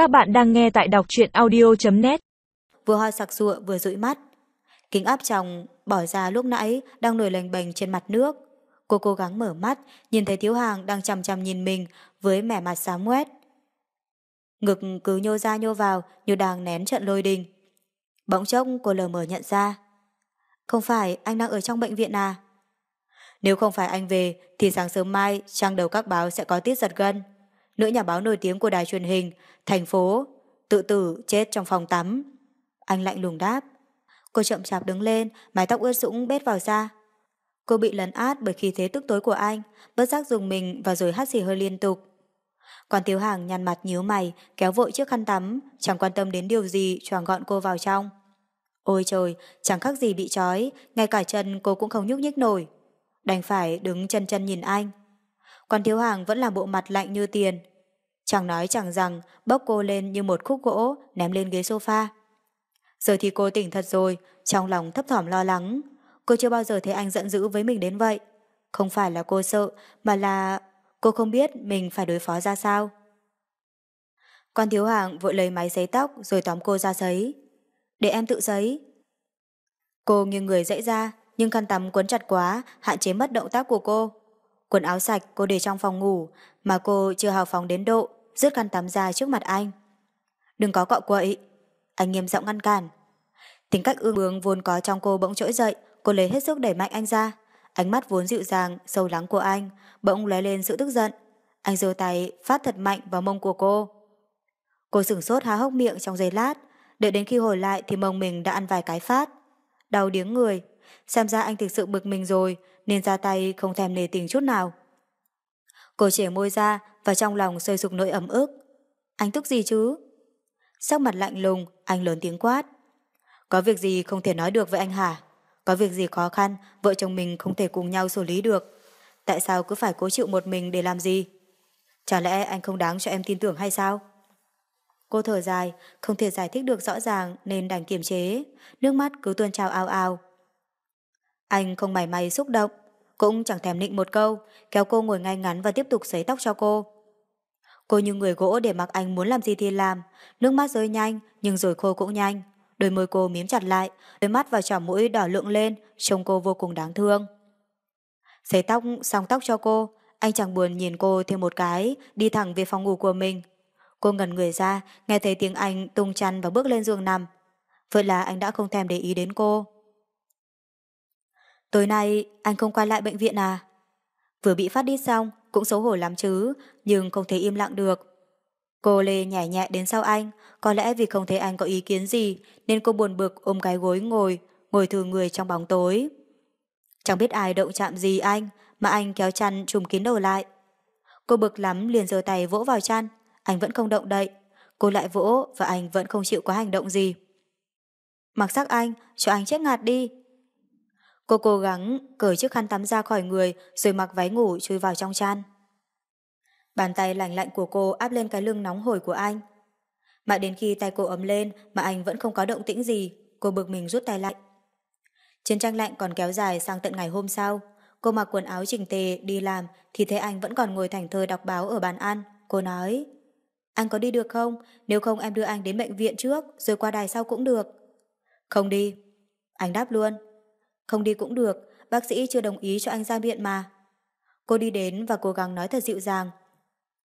Các bạn đang nghe tại đọc truyện audio.net Vừa ho sặc sụa vừa dụi mắt. Kính áp tròng bỏ ra lúc nãy đang nổi lềnh bềnh trên mặt nước. Cô cố gắng mở mắt, nhìn thấy thiếu hàng đang chằm chằm nhìn mình với mẻ mặt xám ngoét. Ngực cứ nhô ra nhô vào như đang nén trận lôi đình. Bỗng chốc cô lờ mờ nhận ra. Không phải anh đang ở trong bệnh viện à? Nếu không phải anh về thì sáng sớm mai trang đầu các báo sẽ có tiết giật gân. Nữ nhà báo nổi tiếng của đài truyền hình, thành phố, tự tử chết trong phòng tắm. Anh lạnh lùng đáp. Cô chậm chạp đứng lên, mái tóc ướt sũng bết vào da. Cô bị lấn át bởi khí thế tức tối của anh, bất giác dùng mình và rồi hát xì hơi liên tục. Còn thiếu Hàng nhăn mặt nhíu mày, kéo vội chiếc khăn tắm, chẳng quan tâm đến điều gì, choàng gọn cô vào trong. Ôi trời, chẳng khác gì bị trói, ngay cả chân cô cũng không nhúc nhích nổi. Đành phải đứng chân chân nhìn anh. Còn Thiếu Hàng vẫn là bộ mặt lạnh như tiền. Chẳng nói chẳng rằng, bốc cô lên như một khúc gỗ, ném lên ghế sofa. Giờ thì cô tỉnh thật rồi, trong lòng thấp thỏm lo lắng. Cô chưa bao giờ thấy anh giận dữ với mình đến vậy. Không phải là cô sợ, mà là cô không biết mình phải đối phó ra sao. Con thiếu hàng vội lấy máy giấy tóc rồi tóm cô ra giấy. Để em tự giấy. Cô nghiêng người dậy ra, nhưng khăn tắm quấn chặt quá, hạn chế mất động tác của cô. Quần áo sạch cô để trong phòng ngủ, mà cô chưa hào phóng đến độ, rút khăn tắm ra trước mặt anh. Đừng có cọ quậy. Anh nghiêm giọng ngăn cản. Tính cách ương bướng vốn có trong cô bỗng trỗi dậy, cô lấy hết sức đẩy mạnh anh ra. Ánh mắt vốn dịu dàng, sâu lắng của anh, bỗng lóe lên sự tức giận. Anh giơ tay, phát thật mạnh vào mông của cô. Cô sửng sốt há hốc miệng trong giây lát, đợi đến khi hồi lại thì mông mình đã ăn vài cái phát. Đau điếng người, xem ra anh thực sự bực mình rồi, nên ra tay không thèm nề tình chút nào. Cô trẻ môi ra và trong lòng sôi sục nỗi ấm ức. Anh tức gì chứ? Sắc mặt lạnh lùng, anh lớn tiếng quát. Có việc gì không thể nói được với anh hả? Có việc gì khó khăn, vợ chồng mình không thể cùng nhau xử lý được. Tại sao cứ phải cố chịu một mình để làm gì? Chả lẽ anh không đáng cho em tin tưởng hay sao? Cô thở dài, không thể giải thích được rõ ràng nên đành kiềm chế, nước mắt cứ tuôn trào ao ao. Anh không mảy may xúc động, cũng chẳng thèm nịnh một câu, kéo cô ngồi ngay ngắn và tiếp tục sấy tóc cho cô. Cô như người gỗ để mặc anh muốn làm gì thì làm, nước mắt rơi nhanh nhưng rồi khô cũng nhanh. Đôi môi cô miếm chặt lại, đôi mắt và trỏ mũi đỏ lượng lên, trông cô vô cùng đáng thương. Sấy tóc xong tóc cho cô, anh chẳng buồn nhìn cô thêm một cái, đi thẳng về phòng ngủ của mình. Cô ngẩn người ra, nghe thấy tiếng anh tung chăn và bước lên giường nằm. Vậy là anh đã không thèm để ý đến cô. Tối nay anh không quay lại bệnh viện à? Vừa bị phát đi xong, cũng xấu hổ lắm chứ, nhưng không thể im lặng được. Cô Lê nhảy nhẹ đến sau anh, có lẽ vì không thấy anh có ý kiến gì, nên cô buồn bực ôm cái gối ngồi, ngồi thử người trong bóng tối. Chẳng biết ai động chạm gì anh, mà anh kéo chăn trùm kín đầu lại. Cô bực lắm liền giơ tay vỗ vào chăn, anh vẫn không động đậy. Cô lại vỗ và anh vẫn không chịu có hành động gì. Mặc sắc anh, cho anh chết ngạt đi. Cô cố gắng cởi chiếc khăn tắm ra khỏi người rồi mặc váy ngủ chui vào trong chăn. Bàn tay lạnh lạnh của cô áp lên cái lưng nóng hổi của anh. Mãi đến khi tay cô ấm lên mà anh vẫn không có động tĩnh gì, cô bực mình rút tay lại. Chiến tranh lạnh còn kéo dài sang tận ngày hôm sau. Cô mặc quần áo chỉnh tề đi làm thì thấy anh vẫn còn ngồi thành thơi đọc báo ở bàn ăn. Cô nói, anh có đi được không? Nếu không em đưa anh đến bệnh viện trước rồi qua đài sau cũng được. Không đi. Anh đáp luôn. Không đi cũng được, bác sĩ chưa đồng ý cho anh ra viện mà. Cô đi đến và cố gắng nói thật dịu dàng.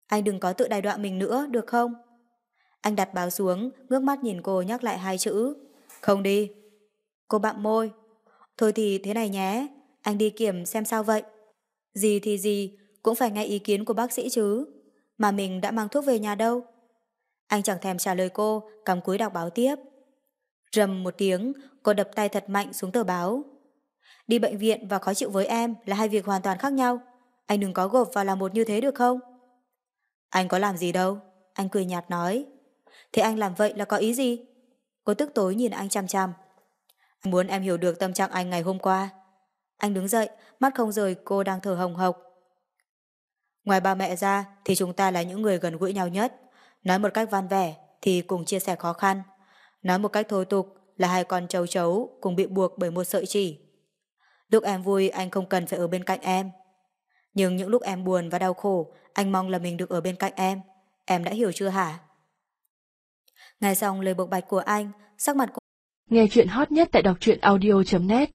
Anh đừng có tự đài đọa mình nữa, được không? Anh đặt báo xuống, ngước mắt nhìn cô nhắc lại hai chữ. Không đi. Cô bặm môi. Thôi thì thế này nhé, anh đi kiểm xem sao vậy. Gì thì gì, cũng phải nghe ý kiến của bác sĩ chứ. Mà mình đã mang thuốc về nhà đâu. Anh chẳng thèm trả lời cô, cầm cúi đọc báo tiếp. Rầm một tiếng, cô đập tay thật mạnh xuống tờ báo. Đi bệnh viện và khó chịu với em là hai việc hoàn toàn khác nhau. Anh đừng có gộp vào làm một như thế được không? Anh có làm gì đâu. Anh cười nhạt nói. Thế anh làm vậy là có ý gì? Cô tức tối nhìn anh chăm chăm. Anh muốn em hiểu được tâm trạng anh ngày hôm qua. Anh đứng dậy, mắt không rời cô đang thở hồng hộc. Ngoài ba mẹ ra thì chúng ta là những người gần gũi nhau nhất. Nói một cách van vẻ thì cùng chia sẻ khó khăn. Nói một cách thô tục là hai con trâu chấu cùng bị buộc bởi một sợi chỉ. Lúc em vui anh không cần phải ở bên cạnh em. Nhưng những lúc em buồn và đau khổ, anh mong là mình được ở bên cạnh em. Em đã hiểu chưa hả? Nghe xong lời bộc bạch của anh, sắc mặt của... Nghe chuyện hot nhất tại đọc truyện audio.net